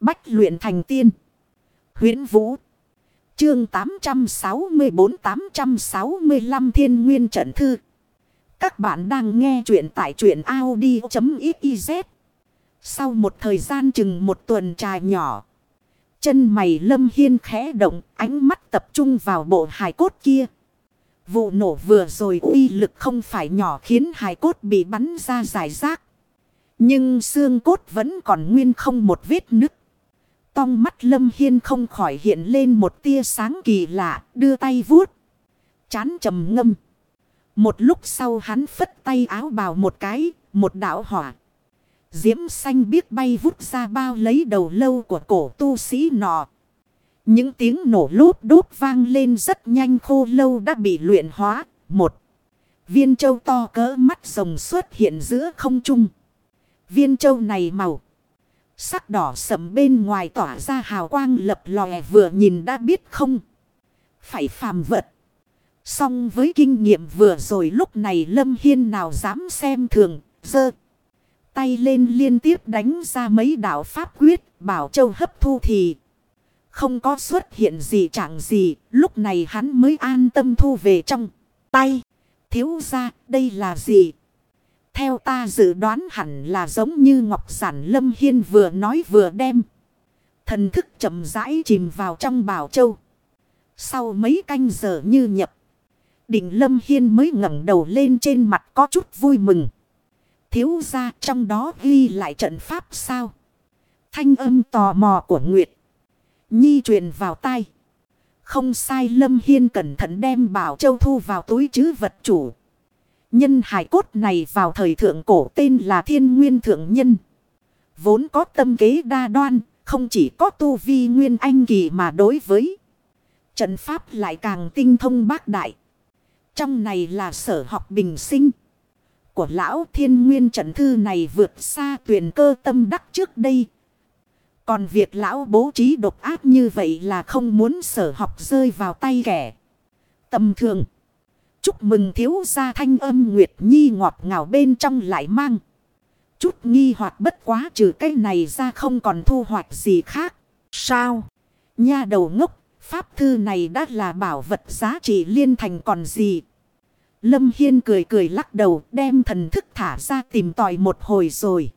Bách luyện thành tiên. huyễn Vũ. Chương 864-865 Thiên Nguyên Trận Thư. Các bạn đang nghe truyện tại truyện Audi.xyz. Sau một thời gian chừng một tuần trà nhỏ. Chân mày lâm hiên khẽ động, ánh mắt tập trung vào bộ hài cốt kia. Vụ nổ vừa rồi uy lực không phải nhỏ khiến hài cốt bị bắn ra giải rác. Nhưng xương cốt vẫn còn nguyên không một vết nứt. Tong mắt lâm hiên không khỏi hiện lên một tia sáng kỳ lạ, đưa tay vuốt. Chán trầm ngâm. Một lúc sau hắn phất tay áo bào một cái, một đạo hỏa. Diễm xanh biết bay vút ra bao lấy đầu lâu của cổ tu sĩ nọ. Những tiếng nổ lốt đốt vang lên rất nhanh khô lâu đã bị luyện hóa. Một viên châu to cỡ mắt rồng xuất hiện giữa không trung. Viên châu này màu. Sắc đỏ sẫm bên ngoài tỏa ra hào quang lập lòe vừa nhìn đã biết không. Phải phàm vật. Song với kinh nghiệm vừa rồi lúc này Lâm Hiên nào dám xem thường, dơ. Tay lên liên tiếp đánh ra mấy đạo pháp quyết, bảo châu hấp thu thì không có xuất hiện gì chẳng gì, lúc này hắn mới an tâm thu về trong tay. Thiếu ra, đây là gì? Theo ta dự đoán hẳn là giống như Ngọc Sản Lâm Hiên vừa nói vừa đem. Thần thức chậm rãi chìm vào trong bảo châu. Sau mấy canh giờ như nhập. Định Lâm Hiên mới ngẩng đầu lên trên mặt có chút vui mừng. Thiếu ra trong đó ghi lại trận pháp sao? Thanh âm tò mò của Nguyệt. Nhi truyền vào tai, Không sai Lâm Hiên cẩn thận đem bảo châu thu vào túi chứ vật chủ. Nhân hải cốt này vào thời thượng cổ tên là Thiên Nguyên Thượng Nhân. Vốn có tâm kế đa đoan, không chỉ có tu vi nguyên anh kỳ mà đối với trận pháp lại càng tinh thông bác đại. Trong này là sở học bình sinh của lão thiên nguyên trận thư này vượt xa tuyển cơ tâm đắc trước đây. Còn việc lão bố trí độc ác như vậy là không muốn sở học rơi vào tay kẻ. Tầm thường. Chúc mừng thiếu gia thanh âm Nguyệt Nhi ngọt ngào bên trong lại mang. Chút nghi hoặc bất quá trừ cái này ra không còn thu hoạch gì khác. Sao? Nha đầu ngốc, pháp thư này đã là bảo vật giá trị liên thành còn gì? Lâm Hiên cười cười lắc đầu đem thần thức thả ra tìm tòi một hồi rồi.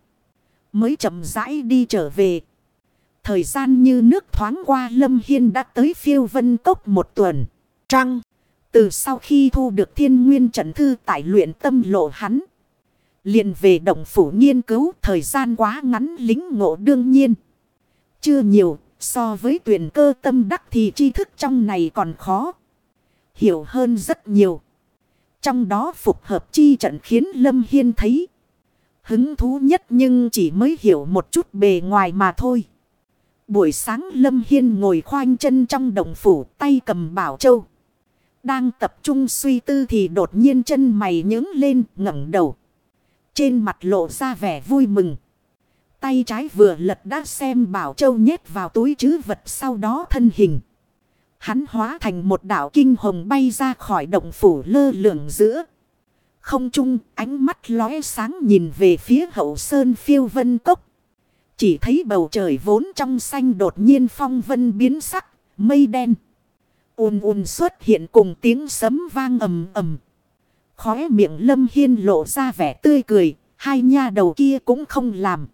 Mới chậm rãi đi trở về. Thời gian như nước thoáng qua Lâm Hiên đã tới phiêu vân cốc một tuần. Trăng. Từ sau khi thu được thiên nguyên trận thư tại luyện tâm lộ hắn. liền về động phủ nghiên cứu thời gian quá ngắn lính ngộ đương nhiên. Chưa nhiều, so với tuyển cơ tâm đắc thì tri thức trong này còn khó. Hiểu hơn rất nhiều. Trong đó phục hợp chi trận khiến Lâm Hiên thấy hứng thú nhất nhưng chỉ mới hiểu một chút bề ngoài mà thôi. Buổi sáng Lâm Hiên ngồi khoanh chân trong đồng phủ, tay cầm bảo châu. Đang tập trung suy tư thì đột nhiên chân mày nhướng lên ngẩng đầu. Trên mặt lộ ra vẻ vui mừng. Tay trái vừa lật đã xem bảo châu nhét vào túi chứ vật sau đó thân hình. Hắn hóa thành một đảo kinh hồng bay ra khỏi động phủ lơ lửng giữa. Không trung ánh mắt lóe sáng nhìn về phía hậu sơn phiêu vân cốc. Chỉ thấy bầu trời vốn trong xanh đột nhiên phong vân biến sắc, mây đen ùn ùn xuất hiện cùng tiếng sấm vang ầm ầm. Khóe miệng lâm hiên lộ ra vẻ tươi cười, hai nha đầu kia cũng không làm.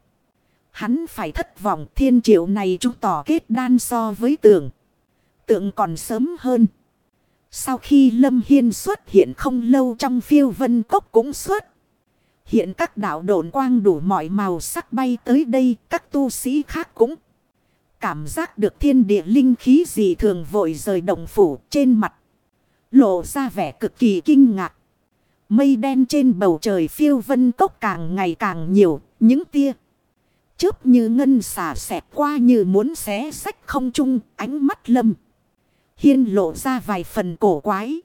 Hắn phải thất vọng thiên triệu này chúng tỏ kết đan so với tượng, tượng còn sớm hơn. Sau khi Lâm Hiên xuất hiện không lâu trong phiêu vân cốc cũng xuất. Hiện các đạo độn quang đủ mọi màu sắc bay tới đây, các tu sĩ khác cũng cảm giác được thiên địa linh khí gì thường vội rời động phủ trên mặt. Lộ ra vẻ cực kỳ kinh ngạc. Mây đen trên bầu trời phiêu vân cốc càng ngày càng nhiều, những tia. Chớp như ngân xả xẹt qua như muốn xé sách không trung, ánh mắt lâm. Hiên lộ ra vài phần cổ quái.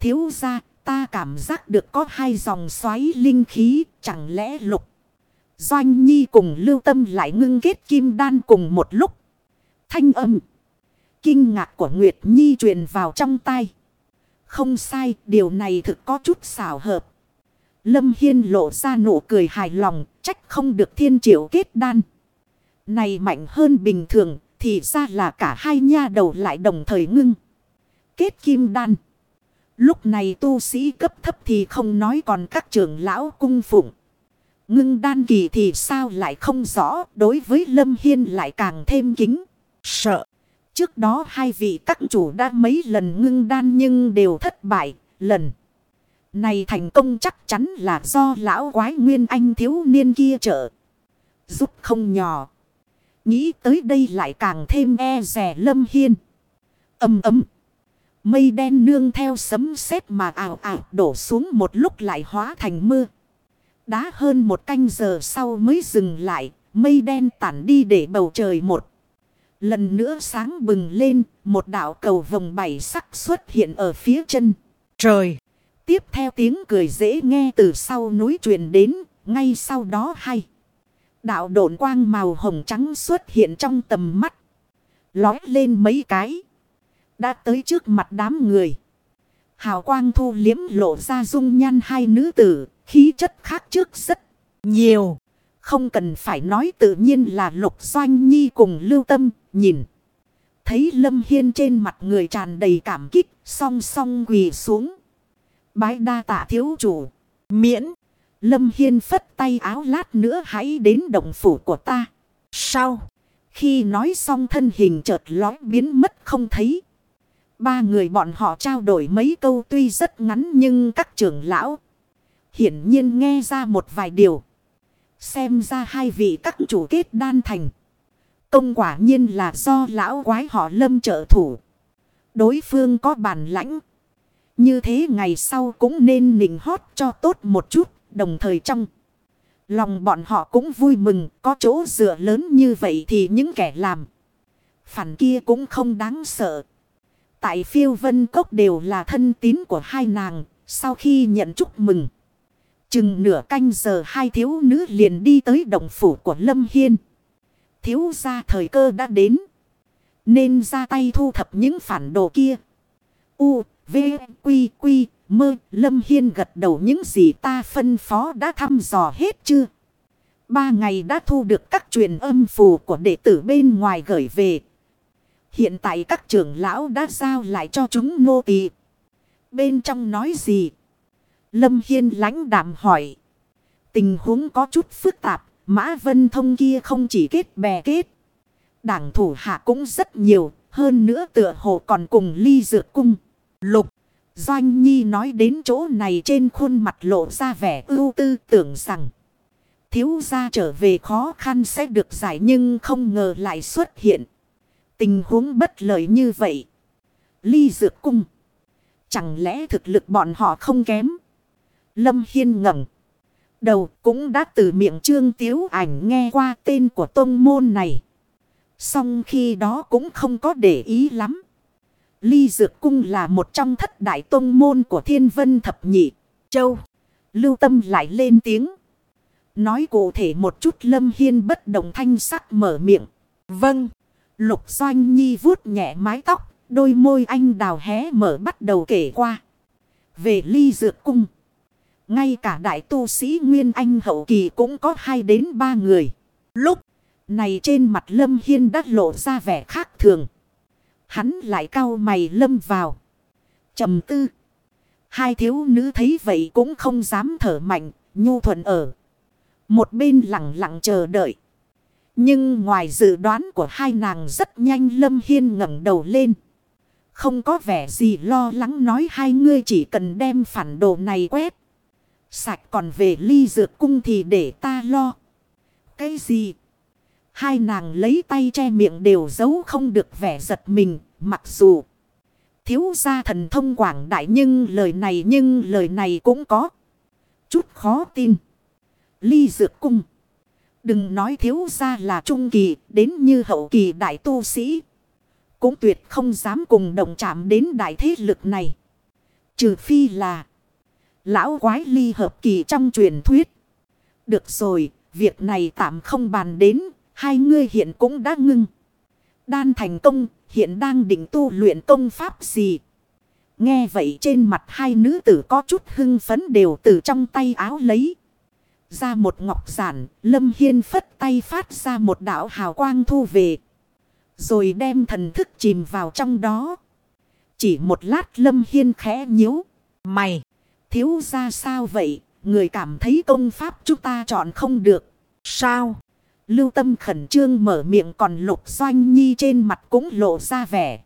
Thiếu ra ta cảm giác được có hai dòng xoáy linh khí chẳng lẽ lục. Doanh Nhi cùng lưu tâm lại ngưng kết kim đan cùng một lúc. Thanh âm. Kinh ngạc của Nguyệt Nhi truyền vào trong tay. Không sai, điều này thực có chút xảo hợp. Lâm Hiên lộ ra nụ cười hài lòng, trách không được thiên triệu kết đan. Này mạnh hơn bình thường thì ra là cả hai nha đầu lại đồng thời ngưng. Kết kim đan. Lúc này tu sĩ cấp thấp thì không nói còn các trưởng lão cung phụng. Ngưng đan kỳ thì sao lại không rõ, đối với Lâm Hiên lại càng thêm kính. Sợ. Trước đó hai vị các chủ đã mấy lần ngưng đan nhưng đều thất bại. Lần này thành công chắc chắn là do lão quái nguyên anh thiếu niên kia trợ. Giúp không nhỏ. Nghĩ tới đây lại càng thêm e rẻ Lâm Hiên. Âm ấm. Mây đen nương theo sấm sét mà ảo ảo đổ xuống một lúc lại hóa thành mưa. Đá hơn một canh giờ sau mới dừng lại, mây đen tản đi để bầu trời một. Lần nữa sáng bừng lên, một đạo cầu vòng bảy sắc xuất hiện ở phía chân. Trời! Tiếp theo tiếng cười dễ nghe từ sau núi truyền đến, ngay sau đó hay. Đạo độn quang màu hồng trắng xuất hiện trong tầm mắt. Lói lên mấy cái. Đã tới trước mặt đám người. Hào quang thu liếm lộ ra dung nhan hai nữ tử, khí chất khác trước rất nhiều. Không cần phải nói tự nhiên là Lục Doanh Nhi cùng lưu tâm, nhìn. Thấy Lâm Hiên trên mặt người tràn đầy cảm kích, song song quỳ xuống. Bái đa tạ thiếu chủ, miễn. Lâm Hiên phất tay áo lát nữa hãy đến động phủ của ta. Sau, khi nói xong thân hình chợt lói biến mất không thấy. Ba người bọn họ trao đổi mấy câu tuy rất ngắn nhưng các trưởng lão hiển nhiên nghe ra một vài điều. Xem ra hai vị các chủ kết đan thành. Công quả nhiên là do lão quái họ lâm trợ thủ. Đối phương có bản lãnh. Như thế ngày sau cũng nên nịnh hót cho tốt một chút. Đồng thời trong lòng bọn họ cũng vui mừng. Có chỗ dựa lớn như vậy thì những kẻ làm. Phản kia cũng không đáng sợ. Tại phiêu vân cốc đều là thân tín của hai nàng. Sau khi nhận chúc mừng. Chừng nửa canh giờ hai thiếu nữ liền đi tới động phủ của Lâm Hiên. Thiếu ra thời cơ đã đến. Nên ra tay thu thập những phản đồ kia. U, V, Quy, Quy, Mơ, Lâm Hiên gật đầu những gì ta phân phó đã thăm dò hết chưa? Ba ngày đã thu được các truyền âm phù của đệ tử bên ngoài gửi về. Hiện tại các trưởng lão đã giao lại cho chúng nô tỳ. Bên trong nói gì? Lâm Hiên lãnh đạm hỏi. Tình huống có chút phức tạp. Mã Vân Thông kia không chỉ kết bè kết. Đảng thủ hạ cũng rất nhiều. Hơn nữa tựa hồ còn cùng ly dược cung. Lục. Doanh Nhi nói đến chỗ này trên khuôn mặt lộ ra vẻ ưu tư tưởng rằng. Thiếu gia trở về khó khăn sẽ được giải nhưng không ngờ lại xuất hiện. Tình huống bất lợi như vậy. Ly dược cung. Chẳng lẽ thực lực bọn họ không kém? Lâm Hiên ngẩng Đầu cũng đã từ miệng trương tiếu ảnh nghe qua tên của tôn môn này. Xong khi đó cũng không có để ý lắm. Ly Dược Cung là một trong thất đại tôn môn của thiên vân thập nhị. Châu. Lưu tâm lại lên tiếng. Nói cụ thể một chút Lâm Hiên bất động thanh sắc mở miệng. Vâng. Lục Doanh Nhi vuốt nhẹ mái tóc. Đôi môi anh đào hé mở bắt đầu kể qua. Về ly dược cung. Ngay cả đại tu sĩ Nguyên Anh hậu kỳ cũng có hai đến ba người. Lúc này trên mặt Lâm Hiên đã lộ ra vẻ khác thường. Hắn lại cau mày lâm vào. trầm tư. Hai thiếu nữ thấy vậy cũng không dám thở mạnh, nhu thuận ở. Một bên lặng lặng chờ đợi. Nhưng ngoài dự đoán của hai nàng rất nhanh Lâm Hiên ngẩng đầu lên. Không có vẻ gì lo lắng nói hai ngươi chỉ cần đem phản đồ này quét. Sạch còn về ly dược cung thì để ta lo. Cái gì? Hai nàng lấy tay che miệng đều giấu không được vẻ giật mình. Mặc dù thiếu gia thần thông quảng đại nhưng lời này nhưng lời này cũng có. Chút khó tin. Ly dược cung. Đừng nói thiếu gia là trung kỳ, đến như hậu kỳ đại tu sĩ. Cũng tuyệt không dám cùng đồng chạm đến đại thế lực này. Trừ phi là lão quái ly hợp kỳ trong truyền thuyết. Được rồi, việc này tạm không bàn đến, hai ngươi hiện cũng đã ngưng. Đan thành công, hiện đang định tu luyện công pháp gì. Nghe vậy trên mặt hai nữ tử có chút hưng phấn đều từ trong tay áo lấy. ra một ngọc giản, Lâm Hiên phất tay phát ra một đạo hào quang thu về. Rồi đem thần thức chìm vào trong đó. Chỉ một lát Lâm Hiên khẽ nhíu. Mày, thiếu ra sao vậy? Người cảm thấy công pháp chúng ta chọn không được. Sao? Lưu tâm khẩn trương mở miệng còn lục doanh nhi trên mặt cũng lộ ra vẻ.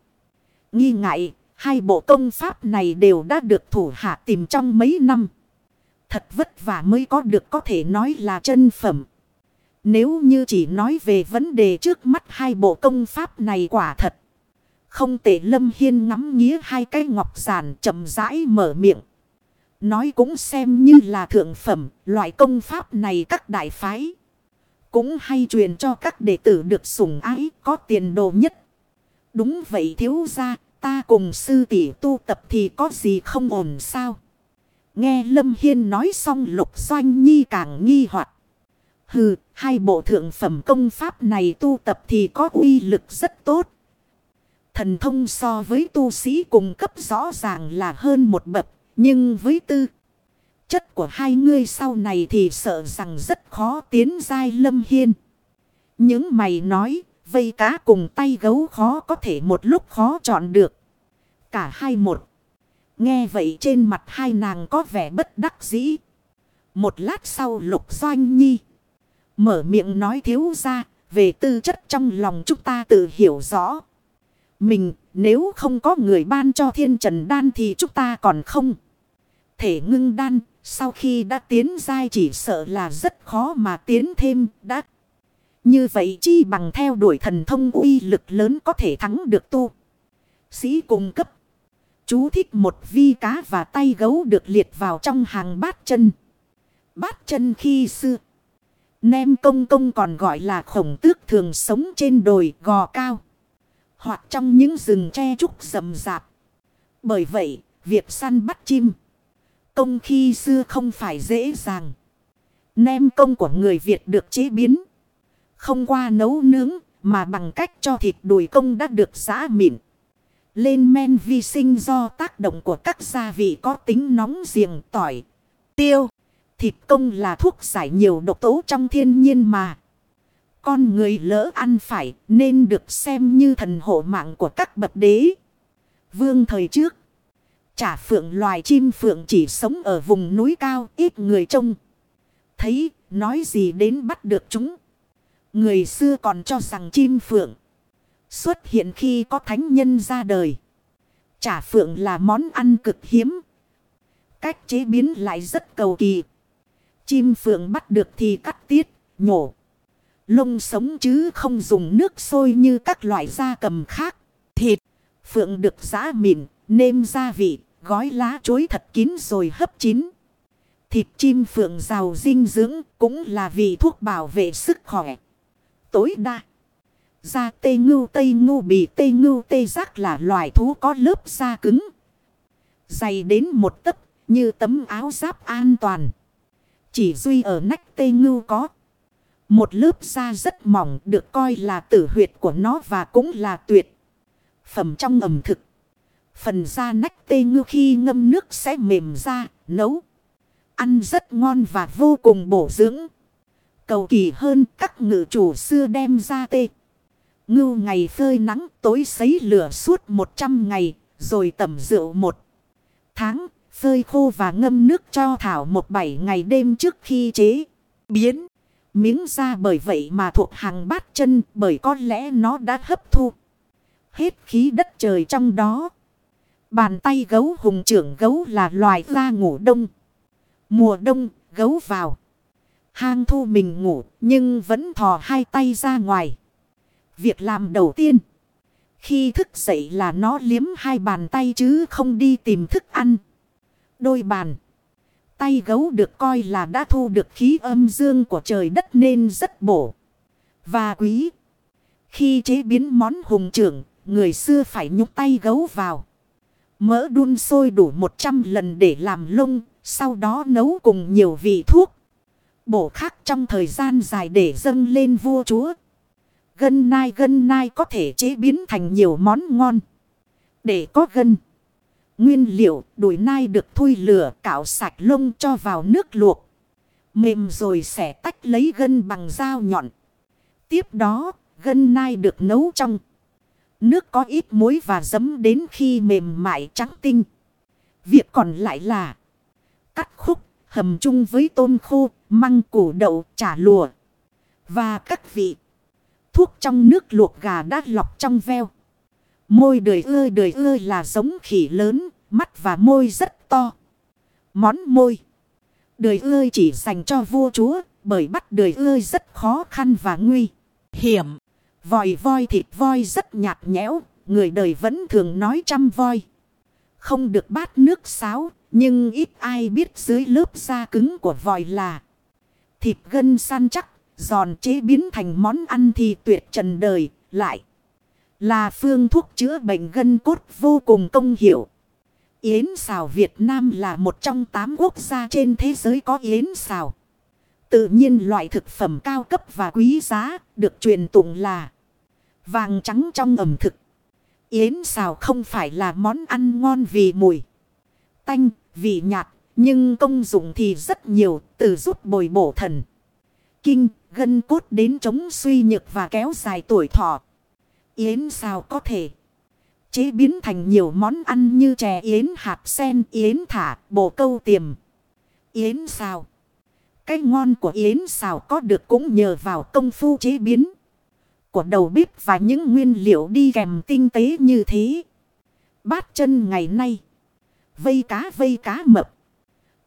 Nghi ngại, hai bộ công pháp này đều đã được thủ hạ tìm trong mấy năm. Thật vất vả mới có được có thể nói là chân phẩm. Nếu như chỉ nói về vấn đề trước mắt hai bộ công pháp này quả thật. Không tệ Lâm Hiên ngắm nghía hai cái ngọc giản chậm rãi mở miệng. Nói cũng xem như là thượng phẩm, loại công pháp này các đại phái. Cũng hay truyền cho các đệ tử được sủng ái, có tiền đồ nhất. Đúng vậy thiếu ra, ta cùng sư tỷ tu tập thì có gì không ổn sao? Nghe Lâm Hiên nói xong lục doanh nhi càng nghi hoặc Hừ, hai bộ thượng phẩm công pháp này tu tập thì có uy lực rất tốt. Thần thông so với tu sĩ cùng cấp rõ ràng là hơn một bậc, nhưng với tư chất của hai ngươi sau này thì sợ rằng rất khó tiến giai lâm hiên. Những mày nói, vây cá cùng tay gấu khó có thể một lúc khó chọn được. Cả hai một. Nghe vậy trên mặt hai nàng có vẻ bất đắc dĩ. Một lát sau lục doanh nhi. Mở miệng nói thiếu ra, về tư chất trong lòng chúng ta tự hiểu rõ. Mình, nếu không có người ban cho thiên trần đan thì chúng ta còn không. Thể ngưng đan, sau khi đã tiến dai chỉ sợ là rất khó mà tiến thêm, đã. Như vậy chi bằng theo đuổi thần thông uy lực lớn có thể thắng được tu. Sĩ cung cấp. Chú thích một vi cá và tay gấu được liệt vào trong hàng bát chân. Bát chân khi xưa. Nem công công còn gọi là khổng tước thường sống trên đồi gò cao. Hoặc trong những rừng tre trúc rậm rạp. Bởi vậy, việc săn bắt chim. Công khi xưa không phải dễ dàng. Nem công của người Việt được chế biến. Không qua nấu nướng, mà bằng cách cho thịt đùi công đã được giã mịn. Lên men vi sinh do tác động của các gia vị có tính nóng riêng tỏi, tiêu. Thịt công là thuốc giải nhiều độc tố trong thiên nhiên mà. Con người lỡ ăn phải nên được xem như thần hộ mạng của các bậc đế. Vương thời trước. Chả phượng loài chim phượng chỉ sống ở vùng núi cao ít người trông. Thấy nói gì đến bắt được chúng. Người xưa còn cho rằng chim phượng. Xuất hiện khi có thánh nhân ra đời. Chả phượng là món ăn cực hiếm. Cách chế biến lại rất cầu kỳ. Chim phượng bắt được thì cắt tiết, nhổ. Lông sống chứ không dùng nước sôi như các loại da cầm khác. Thịt, phượng được giã mịn, nêm gia vị, gói lá chuối thật kín rồi hấp chín. Thịt chim phượng giàu dinh dưỡng cũng là vị thuốc bảo vệ sức khỏe. Tối đa. Da tê ngưu tây ngưu bì tê ngưu tê giác là loài thú có lớp da cứng. Dày đến một tấc như tấm áo giáp an toàn. Chỉ duy ở nách tê ngưu có. Một lớp da rất mỏng được coi là tử huyệt của nó và cũng là tuyệt. Phẩm trong ẩm thực. Phần da nách tê ngưu khi ngâm nước sẽ mềm ra, nấu. Ăn rất ngon và vô cùng bổ dưỡng. Cầu kỳ hơn các ngự chủ xưa đem ra tê. Ngưu ngày phơi nắng tối sấy lửa suốt 100 ngày, rồi tẩm rượu một tháng, phơi khô và ngâm nước cho thảo một bảy ngày đêm trước khi chế biến. Miếng da bởi vậy mà thuộc hàng bát chân bởi có lẽ nó đã hấp thu. Hết khí đất trời trong đó. Bàn tay gấu hùng trưởng gấu là loài ra ngủ đông. Mùa đông, gấu vào. Hang thu mình ngủ, nhưng vẫn thò hai tay ra ngoài. Việc làm đầu tiên. Khi thức dậy là nó liếm hai bàn tay chứ không đi tìm thức ăn. Đôi bàn. Tay gấu được coi là đã thu được khí âm dương của trời đất nên rất bổ. Và quý. Khi chế biến món hùng trưởng, người xưa phải nhúc tay gấu vào. Mỡ đun sôi đủ 100 lần để làm lông, sau đó nấu cùng nhiều vị thuốc. Bổ khác trong thời gian dài để dâng lên vua chúa. Gân nai gân nai có thể chế biến thành nhiều món ngon. Để có gân. Nguyên liệu đùi nai được thui lửa cạo sạch lông cho vào nước luộc. Mềm rồi sẽ tách lấy gân bằng dao nhọn. Tiếp đó, gân nai được nấu trong. Nước có ít muối và giấm đến khi mềm mại trắng tinh. Việc còn lại là cắt khúc, hầm chung với tôm khô, măng củ đậu, chả lùa. Và các vị thuốc trong nước luộc gà đã lọc trong veo. Môi đời ơi đời ơi là giống khỉ lớn, mắt và môi rất to. Món môi. Đời ơi chỉ dành cho vua chúa, bởi bắt đời ơi rất khó khăn và nguy hiểm. Vòi voi thịt voi rất nhạt nhẽo, người đời vẫn thường nói trăm voi. Không được bát nước sáo, nhưng ít ai biết dưới lớp da cứng của vòi là thịt gân săn chắc, giòn chế biến thành món ăn thì tuyệt trần đời, lại là phương thuốc chữa bệnh gân cốt vô cùng công hiệu. Yến xào Việt Nam là một trong tám quốc gia trên thế giới có yến xào. Tự nhiên loại thực phẩm cao cấp và quý giá được truyền tụng là vàng trắng trong ẩm thực. Yến xào không phải là món ăn ngon vì mùi tanh, vị nhạt, nhưng công dụng thì rất nhiều, từ giúp bồi bổ thần. Kinh, gân cốt đến chống suy nhược và kéo dài tuổi thọ. Yến xào có thể chế biến thành nhiều món ăn như chè yến hạt sen, yến thả, bồ câu tiềm. Yến xào. Cái ngon của yến xào có được cũng nhờ vào công phu chế biến của đầu bếp và những nguyên liệu đi kèm tinh tế như thế. Bát chân ngày nay. Vây cá vây cá mập.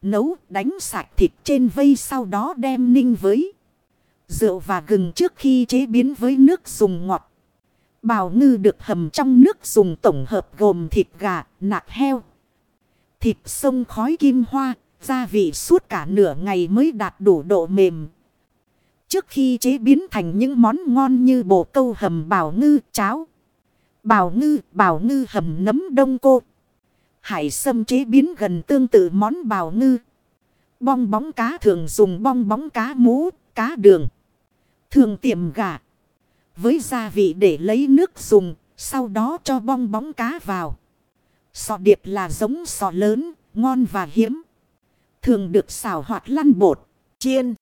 Nấu đánh sạch thịt trên vây sau đó đem ninh với. Rượu và gừng trước khi chế biến với nước dùng ngọt. Bào ngư được hầm trong nước dùng tổng hợp gồm thịt gà, nạc heo. Thịt sông khói kim hoa, gia vị suốt cả nửa ngày mới đạt đủ độ mềm. Trước khi chế biến thành những món ngon như bồ câu hầm bào ngư, cháo. Bào ngư, bào ngư hầm nấm đông cô. Hải sâm chế biến gần tương tự món bào ngư. Bong bóng cá thường dùng bong bóng cá mú, cá đường. Thường tiệm gà. Với gia vị để lấy nước dùng, sau đó cho bong bóng cá vào. Sọ điệp là giống sọ lớn, ngon và hiếm. Thường được xào hoặc lăn bột, chiên.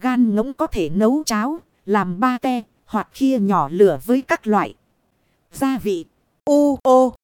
Gan ngỗng có thể nấu cháo, làm ba te, hoặc khia nhỏ lửa với các loại gia vị. U ô